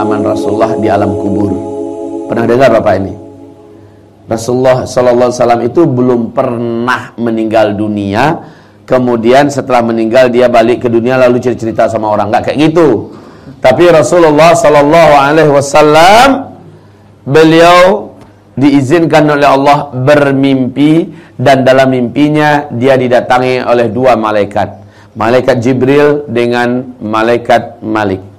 pengalaman Rasulullah di alam kubur. Pernah dengar Bapak ini? Rasulullah sallallahu alaihi wasallam itu belum pernah meninggal dunia. Kemudian setelah meninggal dia balik ke dunia lalu cerita-cerita sama orang. Enggak kayak gitu. Tapi Rasulullah sallallahu alaihi wasallam beliau diizinkan oleh Allah bermimpi dan dalam mimpinya dia didatangi oleh dua malaikat. Malaikat Jibril dengan malaikat Malik.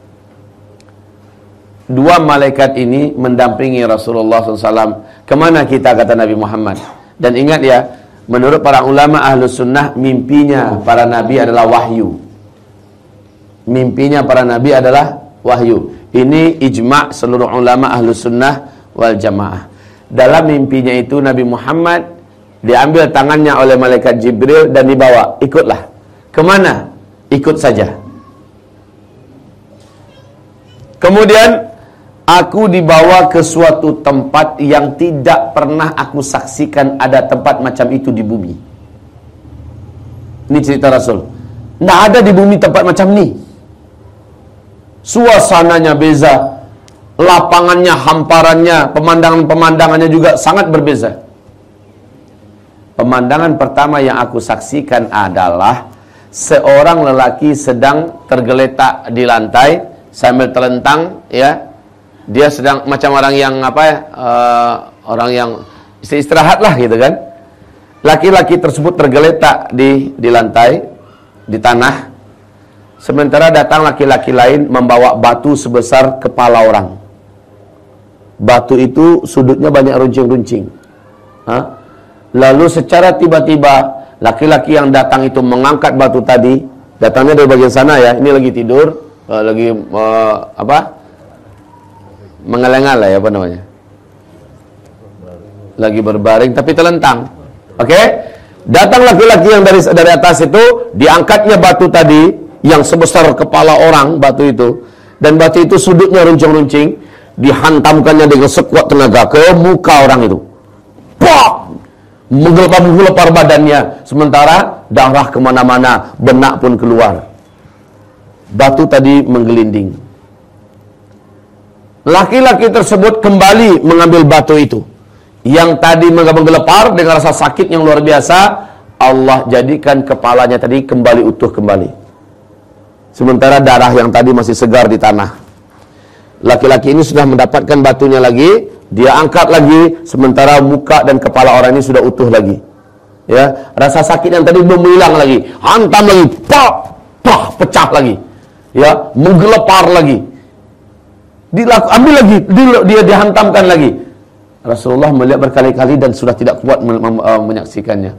Dua malaikat ini mendampingi Rasulullah SAW. Ke mana kita kata Nabi Muhammad? Dan ingat ya, menurut para ulama ahlu sunnah, mimpinya para nabi adalah wahyu. Mimpinya para nabi adalah wahyu. Ini ijma' seluruh ulama ahlu sunnah wal jamaah. Dalam mimpinya itu Nabi Muhammad diambil tangannya oleh malaikat Jibril dan dibawa. Ikutlah. Ke mana? Ikut saja. Kemudian aku dibawa ke suatu tempat yang tidak pernah aku saksikan ada tempat macam itu di bumi. Ini cerita Rasul. Tidak ada di bumi tempat macam ini. Suasananya beza. Lapangannya, hamparannya, pemandangan-pemandangannya juga sangat berbeza. Pemandangan pertama yang aku saksikan adalah seorang lelaki sedang tergeletak di lantai sambil telentang ya dia sedang macam orang yang apa ya uh, orang yang istirahat lah gitu kan. Laki-laki tersebut tergeletak di di lantai di tanah. Sementara datang laki-laki lain membawa batu sebesar kepala orang. Batu itu sudutnya banyak runcing-runcing. Lalu secara tiba-tiba laki-laki yang datang itu mengangkat batu tadi, datangnya dari bagian sana ya, ini lagi tidur, uh, lagi uh, apa? Ya apa namanya? Lagi berbaring tapi telentang. Oke? Okay? Datang laki-laki yang dari dari atas itu, diangkatnya batu tadi yang sebesar kepala orang batu itu dan batu itu sudutnya runcing-runcing dihantamkannya dengan sekuat tenaga ke muka orang itu. Pok! menggelepar-gelepar badannya sementara darah ke mana-mana benak pun keluar batu tadi menggelinding laki-laki tersebut kembali mengambil batu itu yang tadi menggelepar dengan rasa sakit yang luar biasa Allah jadikan kepalanya tadi kembali utuh kembali sementara darah yang tadi masih segar di tanah laki-laki ini sudah mendapatkan batunya lagi dia angkat lagi sementara muka dan kepala orang ini sudah utuh lagi. Ya, rasa sakit yang tadi belum hilang lagi, hantam lagi, pak, pak, pecah lagi. Ya, menggelepar lagi. Dilaku, ambil lagi, dia, dihantamkan lagi. Rasulullah melihat berkali-kali dan sudah tidak kuat uh, menyaksikannya.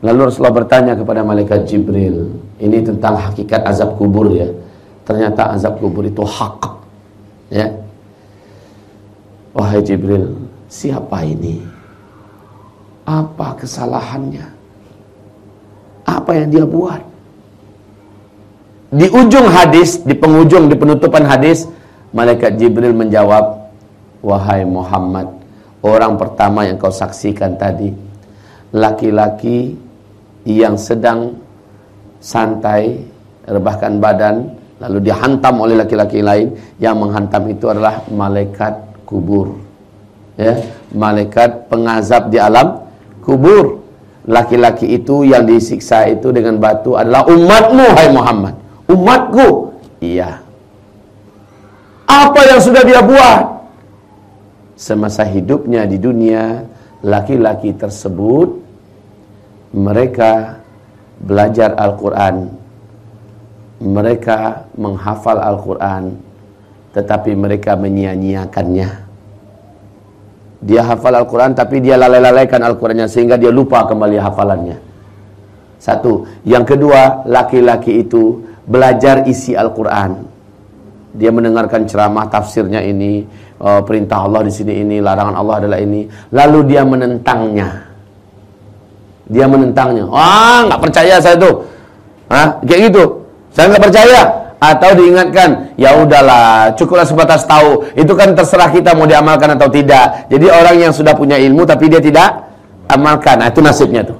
Lalu Rasulullah bertanya kepada malaikat Jibril, ini tentang hakikat azab kubur ya. Ternyata azab kubur itu hak. Ya, Wahai Jibril, siapa ini? Apa kesalahannya? Apa yang dia buat? Di ujung hadis, di penghujung, di penutupan hadis, Malaikat Jibril menjawab, Wahai Muhammad, orang pertama yang kau saksikan tadi, laki-laki yang sedang santai, rebahkan badan, lalu dihantam oleh laki-laki lain, yang menghantam itu adalah malaikat kubur. Ya, malaikat pengazab di alam kubur. Laki-laki itu yang disiksa itu dengan batu adalah umatmu hai Muhammad. Umatku. Iya. Apa yang sudah dia buat? Semasa hidupnya di dunia, laki-laki tersebut mereka belajar Al-Quran mereka menghafal Al-Quran tetapi mereka menyia-nyiakannya. Dia hafal Al-Quran tapi dia lalai-lalaikan Al-Qurannya sehingga dia lupa kembali hafalannya. Satu. Yang kedua, laki-laki itu belajar isi Al-Quran. Dia mendengarkan ceramah tafsirnya ini, uh, perintah Allah di sini ini, larangan Allah adalah ini. Lalu dia menentangnya. Dia menentangnya. Wah, nggak percaya saya tuh. Hah? Kayak gitu. Saya nggak percaya atau diingatkan ya udahlah cukuplah sebatas tahu itu kan terserah kita mau diamalkan atau tidak jadi orang yang sudah punya ilmu tapi dia tidak amalkan nah itu nasibnya tuh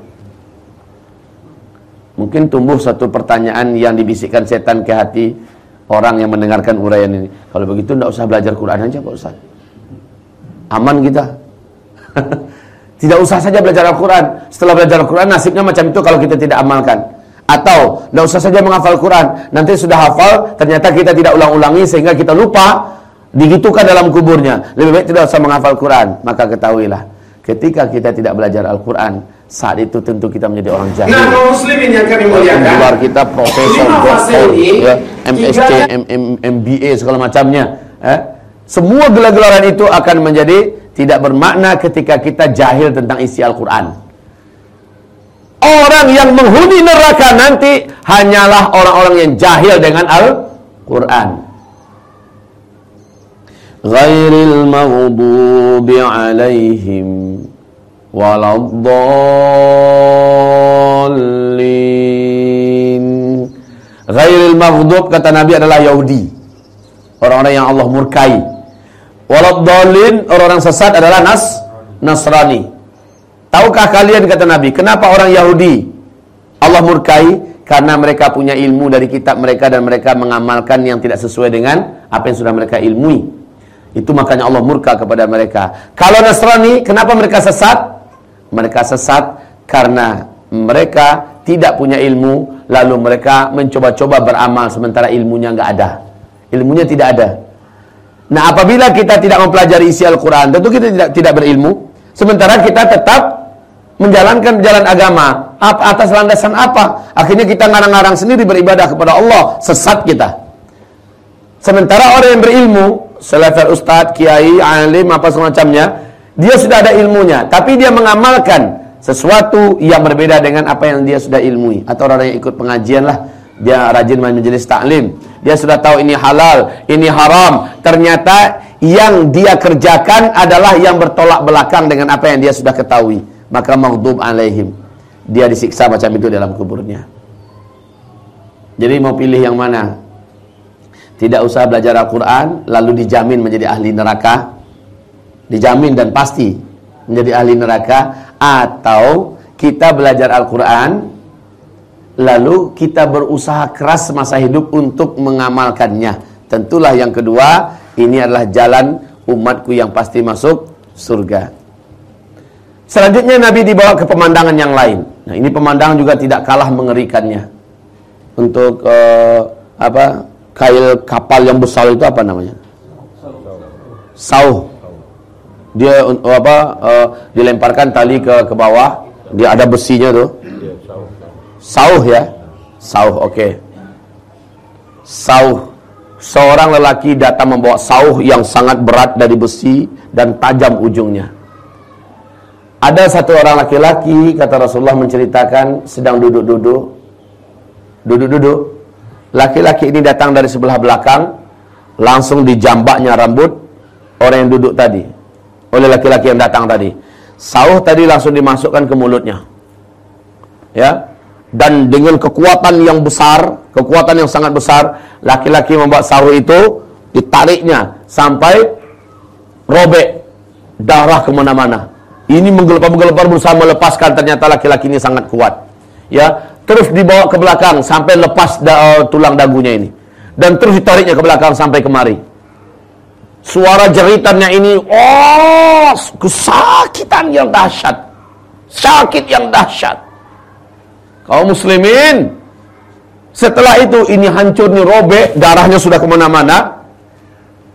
mungkin tumbuh satu pertanyaan yang dibisikkan setan ke hati orang yang mendengarkan uraian ini. Kalau begitu tidak usah belajar Quran aja Pak Ustaz. Aman kita. tidak usah saja belajar Al-Quran. Setelah belajar Al-Quran nasibnya macam itu kalau kita tidak amalkan. Atau tidak usah saja menghafal Quran. Nanti sudah hafal, ternyata kita tidak ulang-ulangi sehingga kita lupa digitukan dalam kuburnya. Lebih baik tidak usah menghafal Quran. Maka ketahuilah, ketika kita tidak belajar Al-Quran, saat itu tentu kita menjadi orang jahil. Nah, kaum muslimin yang kami muliakan. Luar kita profesor, doktor, ya, MSc, MBA segala macamnya. Eh? Semua gelar-gelaran itu akan menjadi tidak bermakna ketika kita jahil tentang isi Al-Quran. Orang yang menghuni neraka nanti hanyalah orang-orang yang jahil dengan Al-Quran. Ghairil maghdubi alaihim waladdallin. Ghairil maghdub kata Nabi adalah Yahudi. Orang-orang yang Allah murkai. Waladdallin orang-orang sesat adalah Nas Nasrani. Tahukah kalian kata Nabi Kenapa orang Yahudi Allah murkai? Karena mereka punya ilmu dari kitab mereka Dan mereka mengamalkan yang tidak sesuai dengan Apa yang sudah mereka ilmui. Itu makanya Allah murka kepada mereka. Kalau Nasrani kenapa mereka sesat mereka sesat karena mereka tidak punya ilmu lalu mereka mencoba-coba beramal sementara ilmunya nggak ada. Ilmunya tidak ada. Nah apabila kita tidak mempelajari isi Al-Quran tentu kita tidak tidak berilmu. Sementara kita tetap menjalankan jalan agama atas landasan apa? Akhirnya kita ngarang-ngarang sendiri beribadah kepada Allah sesat kita. Sementara orang yang berilmu selevel ustadz, kiai, alim apa semacamnya dia sudah ada ilmunya, tapi dia mengamalkan sesuatu yang berbeda dengan apa yang dia sudah ilmui. Atau orang yang ikut pengajian lah, dia rajin majelis taklim. Dia sudah tahu ini halal, ini haram. Ternyata yang dia kerjakan adalah yang bertolak belakang dengan apa yang dia sudah ketahui. Maka maghdub alaihim. Dia disiksa macam itu dalam kuburnya. Jadi mau pilih yang mana? Tidak usah belajar Al-Quran, lalu dijamin menjadi ahli neraka dijamin dan pasti menjadi ahli neraka atau kita belajar Al-Quran lalu kita berusaha keras semasa hidup untuk mengamalkannya. Tentulah yang kedua ini adalah jalan umatku yang pasti masuk surga. Selanjutnya Nabi dibawa ke pemandangan yang lain. Nah ini pemandangan juga tidak kalah mengerikannya. Untuk uh, apa kail kapal yang besar itu apa namanya? Sauh dia apa uh, dilemparkan tali ke ke bawah. Dia ada besinya tuh. Sauh ya? Sauh oke. Okay. sauh. Seorang lelaki datang membawa sauh yang sangat berat dari besi dan tajam ujungnya. Ada satu orang laki-laki kata Rasulullah menceritakan sedang duduk-duduk. Duduk-duduk. Laki-laki ini datang dari sebelah belakang langsung dijambaknya rambut orang yang duduk tadi oleh laki-laki yang datang tadi. Sauh tadi langsung dimasukkan ke mulutnya. Ya. Dan dengan kekuatan yang besar, kekuatan yang sangat besar, laki-laki membuat sauh itu ditariknya sampai robek darah ke mana-mana. Ini menggelepar-menggelepar berusaha melepaskan ternyata laki-laki ini sangat kuat. Ya, terus dibawa ke belakang sampai lepas da, uh, tulang dagunya ini. Dan terus ditariknya ke belakang sampai kemari. Suara jeritannya ini, oh, kesakitan yang dahsyat. Sakit yang dahsyat. Kaum muslimin, setelah itu ini hancur nih robek, darahnya sudah ke mana-mana.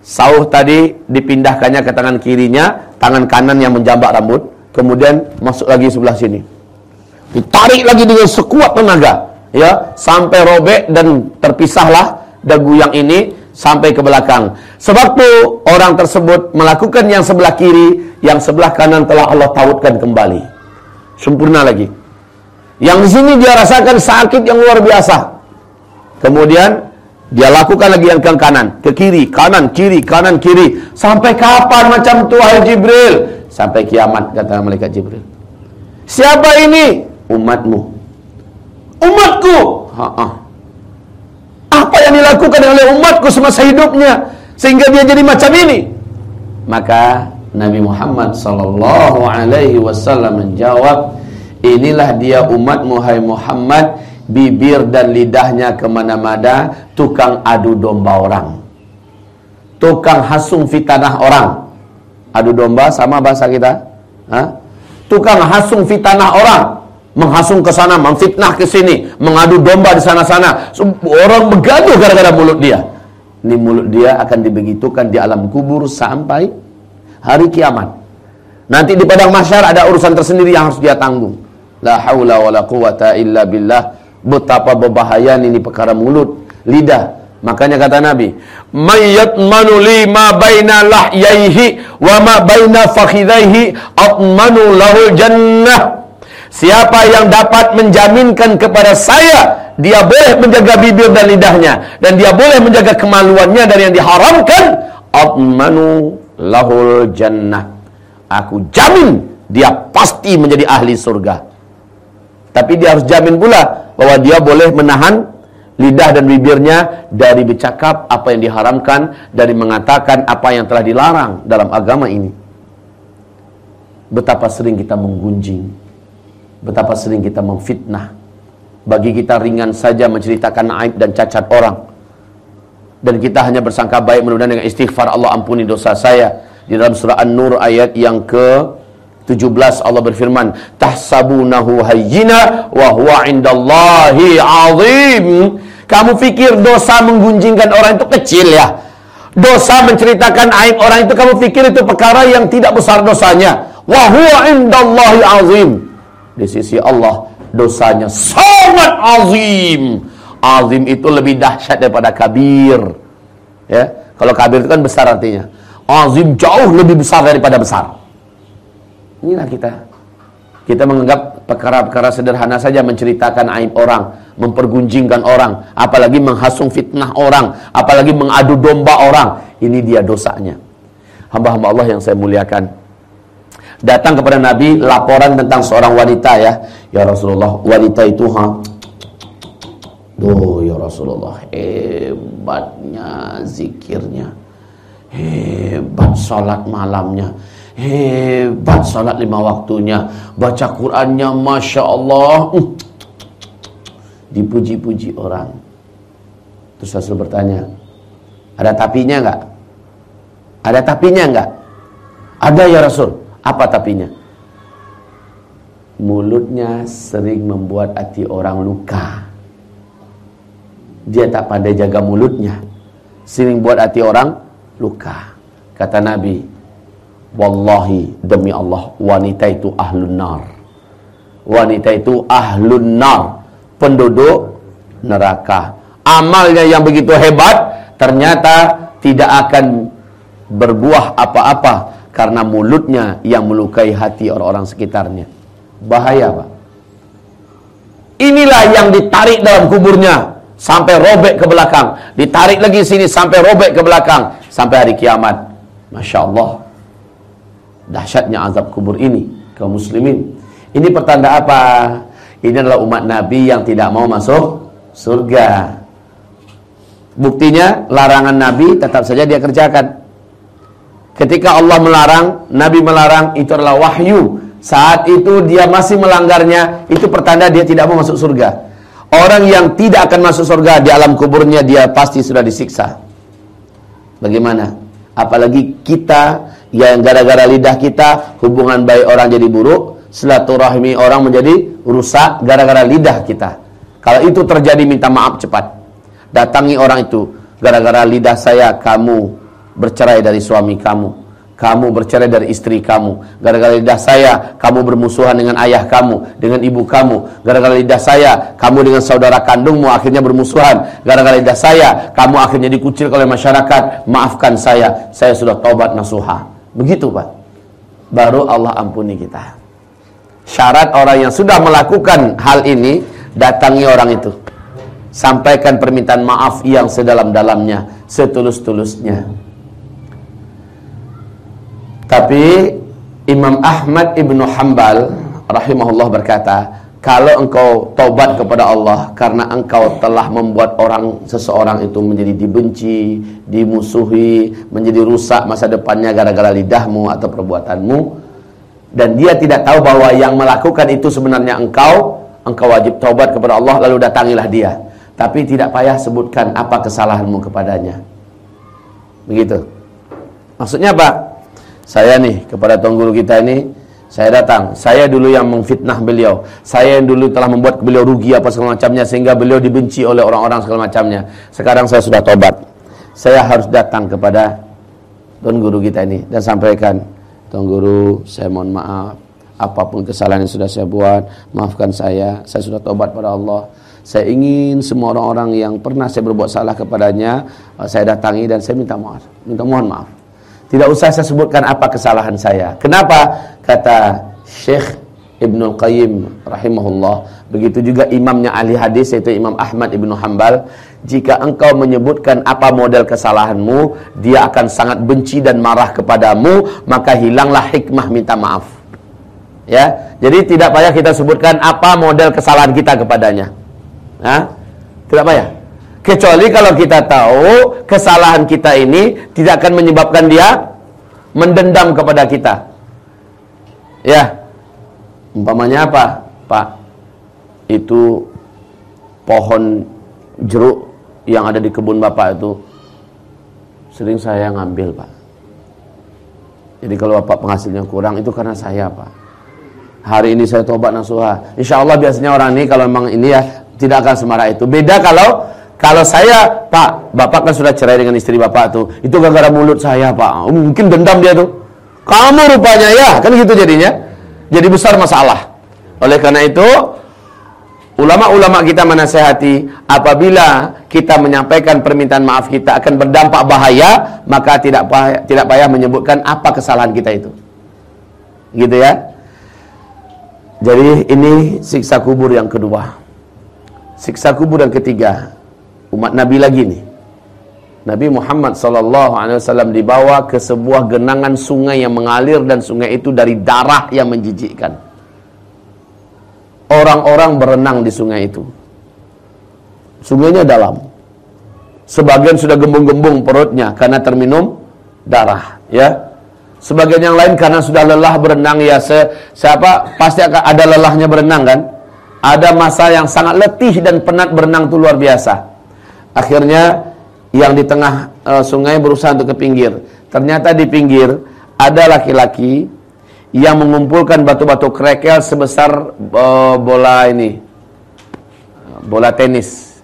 Sauh tadi dipindahkannya ke tangan kirinya, tangan kanan yang menjambak rambut, kemudian masuk lagi sebelah sini. Ditarik lagi dengan sekuat tenaga, ya, sampai robek dan terpisahlah dagu yang ini sampai ke belakang. Sebab itu orang tersebut melakukan yang sebelah kiri, yang sebelah kanan telah Allah tautkan kembali. Sempurna lagi. Yang di sini dia rasakan sakit yang luar biasa. Kemudian dia lakukan lagi yang ke kanan, ke kiri, kanan, kiri, kanan, kiri. Sampai kapan macam itu wahai Jibril? Sampai kiamat kata malaikat Jibril. Siapa ini? Umatmu. Umatku. Ha -ha yang dilakukan oleh umatku semasa hidupnya sehingga dia jadi macam ini. Maka Nabi Muhammad sallallahu alaihi wasallam menjawab inilah dia umat Muhammad Muhammad bibir dan lidahnya ke mana-mana tukang adu domba orang. Tukang hasung fitanah orang. Adu domba sama bahasa kita? Hah? tukang hasung fitanah orang menghasung ke sana, memfitnah ke sini, mengadu domba di sana-sana. Orang bergaduh gara-gara mulut dia. Ini mulut dia akan dibegitukan di alam kubur sampai hari kiamat. Nanti di padang mahsyar ada urusan tersendiri yang harus dia tanggung. La haula wala quwata illa billah. Betapa berbahaya ini perkara mulut, lidah. Makanya kata Nabi, "Mayyatmanu li ma baina lahyaihi wa ma baina fakhidaihi atmanu lahu jannah." Siapa yang dapat menjaminkan kepada saya dia boleh menjaga bibir dan lidahnya dan dia boleh menjaga kemaluannya dari yang diharamkan, atmanu lahul jannah. Aku jamin dia pasti menjadi ahli surga. Tapi dia harus jamin pula bahwa dia boleh menahan lidah dan bibirnya dari bercakap apa yang diharamkan, dari mengatakan apa yang telah dilarang dalam agama ini. Betapa sering kita menggunjing, betapa sering kita memfitnah. Bagi kita ringan saja menceritakan aib dan cacat orang. Dan kita hanya bersangka baik mudah-mudahan dengan istighfar Allah ampuni dosa saya. Di dalam surah An-Nur ayat yang ke 17 Allah berfirman tahsabunahu hayyina wa huwa indallahi azim kamu pikir dosa menggunjingkan orang itu kecil ya dosa menceritakan aib orang itu kamu pikir itu perkara yang tidak besar dosanya wa huwa indallahi azim di sisi Allah dosanya sangat azim azim itu lebih dahsyat daripada kabir ya kalau kabir itu kan besar artinya azim jauh lebih besar daripada besar Inilah kita. Kita menganggap perkara-perkara sederhana saja menceritakan aib orang, mempergunjingkan orang, apalagi menghasung fitnah orang, apalagi mengadu domba orang. Ini dia dosanya. Hamba-hamba Allah yang saya muliakan. Datang kepada Nabi laporan tentang seorang wanita ya. Ya Rasulullah, wanita itu ha Duh ya Rasulullah, hebatnya zikirnya. Hebat salat malamnya Hebat salat lima waktunya. Baca Qurannya Masya Allah. Hmm. Dipuji-puji orang. Terus Rasul bertanya. Ada tapinya enggak? Ada tapinya enggak? Ada ya Rasul. Apa tapinya? Mulutnya sering membuat hati orang luka. Dia tak pandai jaga mulutnya. Sering buat hati orang luka. Kata Nabi, Wallahi demi Allah wanita itu ahlun nar. Wanita itu ahlun nar, penduduk neraka. Amalnya yang begitu hebat ternyata tidak akan berbuah apa-apa karena mulutnya yang melukai hati orang-orang sekitarnya. Bahaya, Pak. Inilah yang ditarik dalam kuburnya sampai robek ke belakang, ditarik lagi sini sampai robek ke belakang sampai hari kiamat. Masya Allah dahsyatnya azab kubur ini kaum muslimin. Ini pertanda apa? Ini adalah umat Nabi yang tidak mau masuk surga. Buktinya larangan Nabi tetap saja dia kerjakan. Ketika Allah melarang, Nabi melarang itu adalah wahyu. Saat itu dia masih melanggarnya, itu pertanda dia tidak mau masuk surga. Orang yang tidak akan masuk surga di alam kuburnya dia pasti sudah disiksa. Bagaimana? Apalagi kita yang gara-gara lidah kita hubungan baik orang jadi buruk, silaturahmi orang menjadi rusak gara-gara lidah kita. Kalau itu terjadi minta maaf cepat. Datangi orang itu, gara-gara lidah saya kamu bercerai dari suami kamu. Kamu bercerai dari istri kamu. Gara-gara lidah saya, kamu bermusuhan dengan ayah kamu, dengan ibu kamu. Gara-gara lidah saya, kamu dengan saudara kandungmu akhirnya bermusuhan. Gara-gara lidah saya, kamu akhirnya dikucil oleh masyarakat. Maafkan saya, saya sudah tobat nasuha. Begitu Pak. Baru Allah ampuni kita. Syarat orang yang sudah melakukan hal ini, datangi orang itu. Sampaikan permintaan maaf yang sedalam-dalamnya, setulus-tulusnya. Tapi Imam Ahmad Ibnu Hambal rahimahullah berkata, kalau engkau taubat kepada Allah karena engkau telah membuat orang seseorang itu menjadi dibenci, dimusuhi, menjadi rusak masa depannya gara-gara lidahmu atau perbuatanmu dan dia tidak tahu bahwa yang melakukan itu sebenarnya engkau, engkau wajib taubat kepada Allah lalu datangilah dia. Tapi tidak payah sebutkan apa kesalahanmu kepadanya. Begitu. Maksudnya apa? Saya nih kepada tuan guru kita ini saya datang, saya dulu yang memfitnah beliau. Saya yang dulu telah membuat beliau rugi apa segala macamnya sehingga beliau dibenci oleh orang-orang segala macamnya. Sekarang saya sudah tobat. Saya harus datang kepada tuan guru kita ini dan sampaikan, "Tuan guru, saya mohon maaf apa pun kesalahan yang sudah saya buat, maafkan saya. Saya sudah tobat pada Allah. Saya ingin semua orang-orang yang pernah saya berbuat salah kepadanya, saya datangi dan saya minta maaf. Minta mohon maaf." Tidak usah saya sebutkan apa kesalahan saya. Kenapa? Kata Syekh Ibnu Qayyim rahimahullah. Begitu juga imamnya ahli hadis yaitu Imam Ahmad Ibnu Hambal. Jika engkau menyebutkan apa model kesalahanmu, dia akan sangat benci dan marah kepadamu, maka hilanglah hikmah minta maaf. Ya, jadi tidak payah kita sebutkan apa model kesalahan kita kepadanya. Hah? Tidak payah. Kecuali kalau kita tahu kesalahan kita ini tidak akan menyebabkan dia mendendam kepada kita. Ya. Umpamanya apa? Pak, itu pohon jeruk yang ada di kebun Bapak itu sering saya ngambil, Pak. Jadi kalau Bapak penghasilnya kurang itu karena saya, Pak. Hari ini saya tobat nasuha. Insya Allah biasanya orang ini kalau memang ini ya tidak akan semarah itu. Beda kalau kalau saya, Pak, Bapak kan sudah cerai dengan istri Bapak tuh. Itu gara-gara mulut saya, Pak. Oh, mungkin dendam dia tuh. Kamu rupanya ya, kan gitu jadinya. Jadi besar masalah. Oleh karena itu, ulama-ulama kita menasehati apabila kita menyampaikan permintaan maaf kita akan berdampak bahaya, maka tidak payah, tidak payah menyebutkan apa kesalahan kita itu. Gitu ya. Jadi ini siksa kubur yang kedua. Siksa kubur yang ketiga umat Nabi lagi nih. Nabi Muhammad sallallahu alaihi wasallam dibawa ke sebuah genangan sungai yang mengalir dan sungai itu dari darah yang menjijikkan. Orang-orang berenang di sungai itu. Sungainya dalam. Sebagian sudah gembung-gembung perutnya karena terminum darah, ya. Sebagian yang lain karena sudah lelah berenang ya se siapa pasti akan ada lelahnya berenang kan? Ada masa yang sangat letih dan penat berenang itu luar biasa. Akhirnya yang di tengah uh, sungai berusaha untuk ke pinggir. Ternyata di pinggir ada laki-laki yang mengumpulkan batu-batu krekel sebesar uh, bola ini. Bola tenis.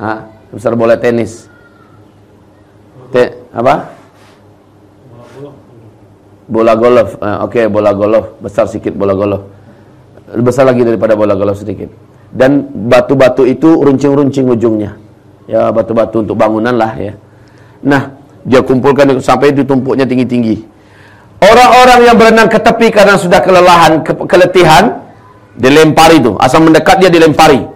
Ah, sebesar bola tenis. Te, apa? Bola golf. Uh, Oke, okay, bola golf. Besar sedikit bola golf. Besar lagi daripada bola golf sedikit. Dan batu-batu itu runcing-runcing ujungnya ya batu-batu untuk bangunan lah ya. Nah, dia kumpulkan sampai itu tumpuknya tinggi-tinggi. Orang-orang yang berenang ke tepi karena sudah kelelahan, ke keletihan, dilempari itu. Asal mendekat dia dilempari.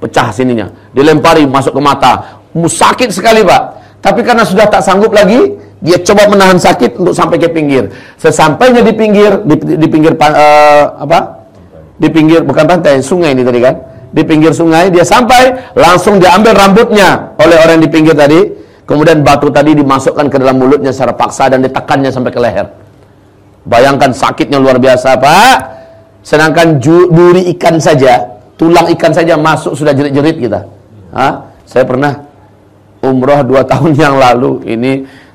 pecah sininya. Dilempari masuk ke mata. Sakit sekali, Pak. Tapi karena sudah tak sanggup lagi, dia coba menahan sakit untuk sampai ke pinggir. Sesampainya di pinggir, di, di pinggir uh, apa? Di pinggir bukan pantai, sungai ini tadi kan di pinggir sungai, dia sampai langsung diambil rambutnya oleh orang di pinggir tadi, kemudian batu tadi dimasukkan ke dalam mulutnya secara paksa dan ditekannya sampai ke leher. Bayangkan sakitnya luar biasa, Pak. Sedangkan duri ikan saja, tulang ikan saja masuk sudah jerit-jerit kita. Hah? Saya pernah umroh dua tahun yang lalu, ini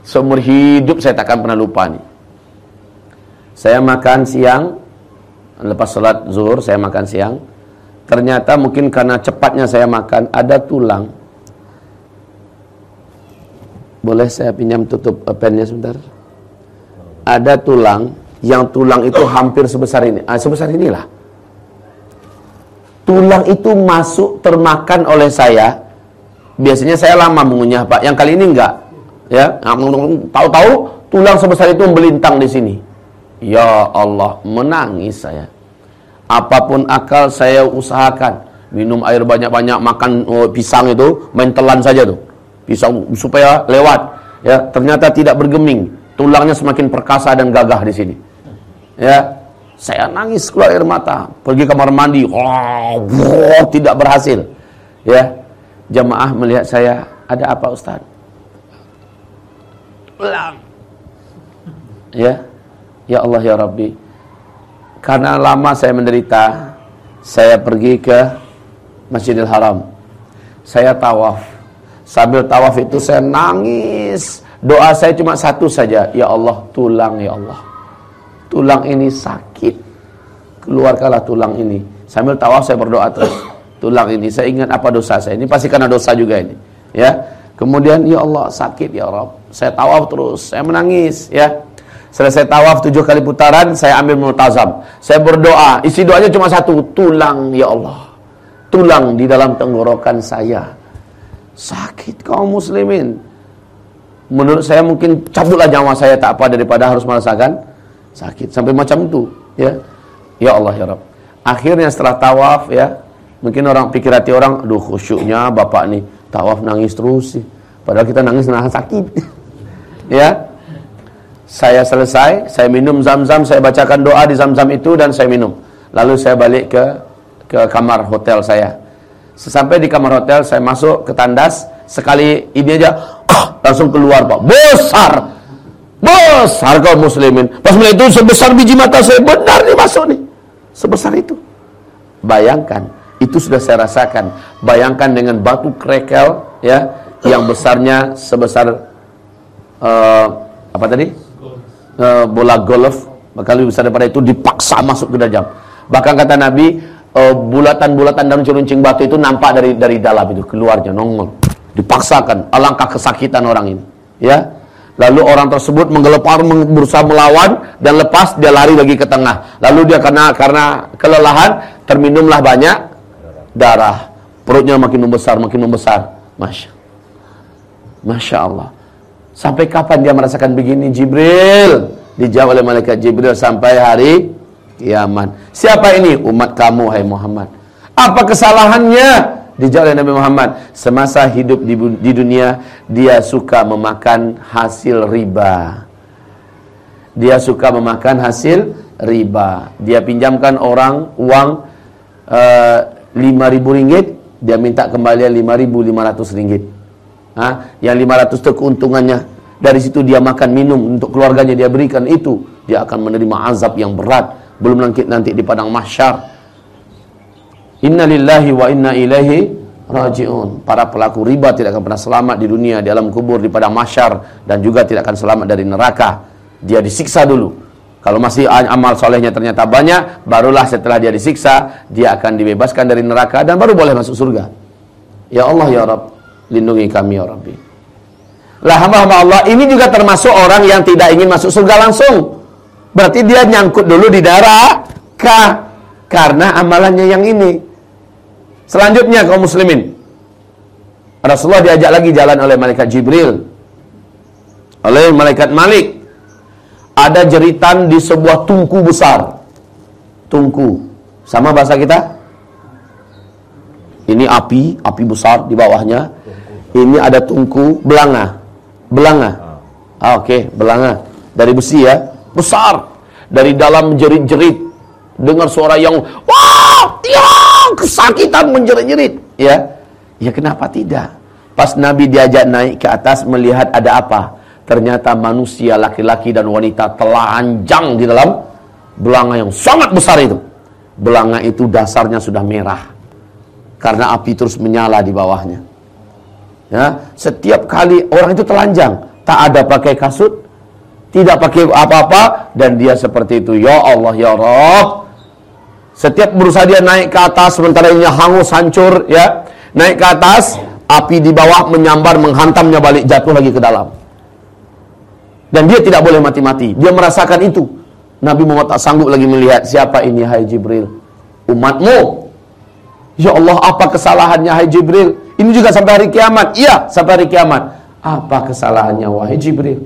seumur hidup saya takkan pernah lupa nih. Saya makan siang, lepas sholat zuhur saya makan siang, Ternyata mungkin karena cepatnya saya makan ada tulang. Boleh saya pinjam tutup pennya sebentar? Ada tulang yang tulang itu hampir sebesar ini. Ah, sebesar inilah. Tulang itu masuk termakan oleh saya. Biasanya saya lama mengunyah, Pak. Yang kali ini enggak. Ya, tahu-tahu tulang sebesar itu melintang di sini. Ya Allah, menangis saya apa pun akal saya usahakan. Minum air banyak-banyak makan oh, pisang itu main telan saja tuh. Pisang supaya lewat ya. Ternyata tidak bergeming. Tulangnya semakin perkasa dan gagah di sini. Ya. Saya nangis keluar air mata. Pergi kamar mandi. Oh, oh tidak berhasil. Ya. Jamaah melihat saya ada apa Ustaz? Ya. Ya Allah ya Rabbi karena lama saya menderita, Saya pergi ke Masjidil Haram. Saya tawaf. Sambil tawaf itu saya nangis. Doa saya cuma satu saja. Ya Allah, tulang ya Allah. Tulang ini sakit. Keluarkanlah tulang ini. Sambil tawaf saya berdoa terus. Tulang ini, saya ingat apa dosa saya. Ini pasti karena dosa juga ini. Ya. Kemudian, ya Allah, sakit ya Rabb. Saya tawaf terus, saya menangis. Ya. Selesai tawaf tujuh kali putaran, saya ambil multazam. Saya berdoa, isi doanya cuma satu, tulang ya Allah. Tulang di dalam tenggorokan saya. Sakit kaum muslimin. Menurut saya mungkin cabutlah nyawa saya tak apa daripada harus merasakan sakit. Sampai macam itu. Ya, ya Allah ya Rabb. Akhirnya setelah tawaf ya, mungkin orang pikir hati orang, aduh khusyuknya bapak nih tawaf nangis terus sih. Padahal kita nangis nahan sakit. ya, saya selesai, saya minum zam-zam, saya bacakan doa di zam-zam itu dan saya minum. Lalu saya balik ke ke kamar hotel saya. Sesampai di kamar hotel, saya masuk ke tandas, sekali ini aja, oh, langsung keluar Pak. Besar! Besar kaum muslimin. Pas melihat itu sebesar biji mata saya, benar nih masuk nih. Sebesar itu. Bayangkan, itu sudah saya rasakan. Bayangkan dengan batu krekel, ya, yang besarnya sebesar, uh, apa tadi? Uh, bola golf maka lebih besar daripada itu dipaksa masuk ke dalam. Bahkan kata Nabi uh, bulatan-bulatan dalam ceruncing batu itu nampak dari dari dalam itu keluarnya nongol. Dipaksakan alangkah kesakitan orang ini ya. Lalu orang tersebut menggelepar berusaha melawan dan lepas dia lari lagi ke tengah. Lalu dia karena karena kelelahan terminumlah banyak darah. Perutnya makin membesar makin membesar. Masya masya Allah Sampai kapan dia merasakan begini? Jibril. Dijawab oleh malaikat Jibril sampai hari kiamat. Siapa ini? Umat kamu, hai Muhammad. Apa kesalahannya? Dijawab oleh Nabi Muhammad. Semasa hidup di, di dunia, dia suka memakan hasil riba. Dia suka memakan hasil riba. Dia pinjamkan orang uang uh, eh, 5 ribu ringgit, dia minta kembalian 5.500 ringgit ha? yang 500 itu keuntungannya dari situ dia makan minum untuk keluarganya dia berikan itu dia akan menerima azab yang berat. Belum nanti nanti di padang mahsyar. Inna lillahi wa inna ilaihi rajiun. Para pelaku riba tidak akan pernah selamat di dunia di alam kubur di padang mahsyar dan juga tidak akan selamat dari neraka. Dia disiksa dulu. Kalau masih amal solehnya ternyata banyak, barulah setelah dia disiksa, dia akan dibebaskan dari neraka dan baru boleh masuk surga. Ya Allah ya Rabb, Lindungi kami ya Rabbi. Lah hamba-hamba Allah ini juga termasuk orang yang tidak ingin masuk surga langsung. Berarti dia nyangkut dulu di darah K karena amalannya yang ini. Selanjutnya kaum muslimin. Rasulullah diajak lagi jalan oleh malaikat Jibril. Oleh malaikat Malik. Ada jeritan di sebuah tungku besar. Tungku. Sama bahasa kita? Ini api, api besar di bawahnya ini ada tungku belanga. Belanga. Ah, Oke, okay, belanga. Dari besi ya. Besar. Dari dalam jerit-jerit. Dengar suara yang wah, tiang, kesakitan menjerit-jerit, ya. Ya kenapa tidak? Pas Nabi diajak naik ke atas melihat ada apa? Ternyata manusia laki-laki dan wanita telanjang di dalam belanga yang sangat besar itu. Belanga itu dasarnya sudah merah. Karena api terus menyala di bawahnya. Ya, setiap kali orang itu telanjang, tak ada pakai kasut, tidak pakai apa-apa dan dia seperti itu. Ya Allah, ya Rabb. Setiap berusaha dia naik ke atas sementara ini hangus hancur ya. Naik ke atas, api di bawah menyambar menghantamnya balik jatuh lagi ke dalam. Dan dia tidak boleh mati-mati. Dia merasakan itu. Nabi Muhammad tak sanggup lagi melihat siapa ini hai Jibril. Umatmu. Ya Allah, apa kesalahannya hai Jibril? Ini juga sampai hari kiamat. Iya, sampai hari kiamat. Apa kesalahannya wahai Jibril?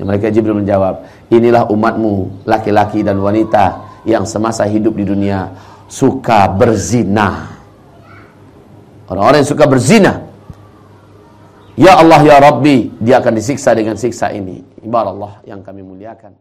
Ya, mereka Jibril menjawab, inilah umatmu, laki-laki dan wanita yang semasa hidup di dunia suka berzina. Orang-orang yang suka berzina. Ya Allah ya Rabbi, dia akan disiksa dengan siksa ini. Ibarat Allah yang kami muliakan.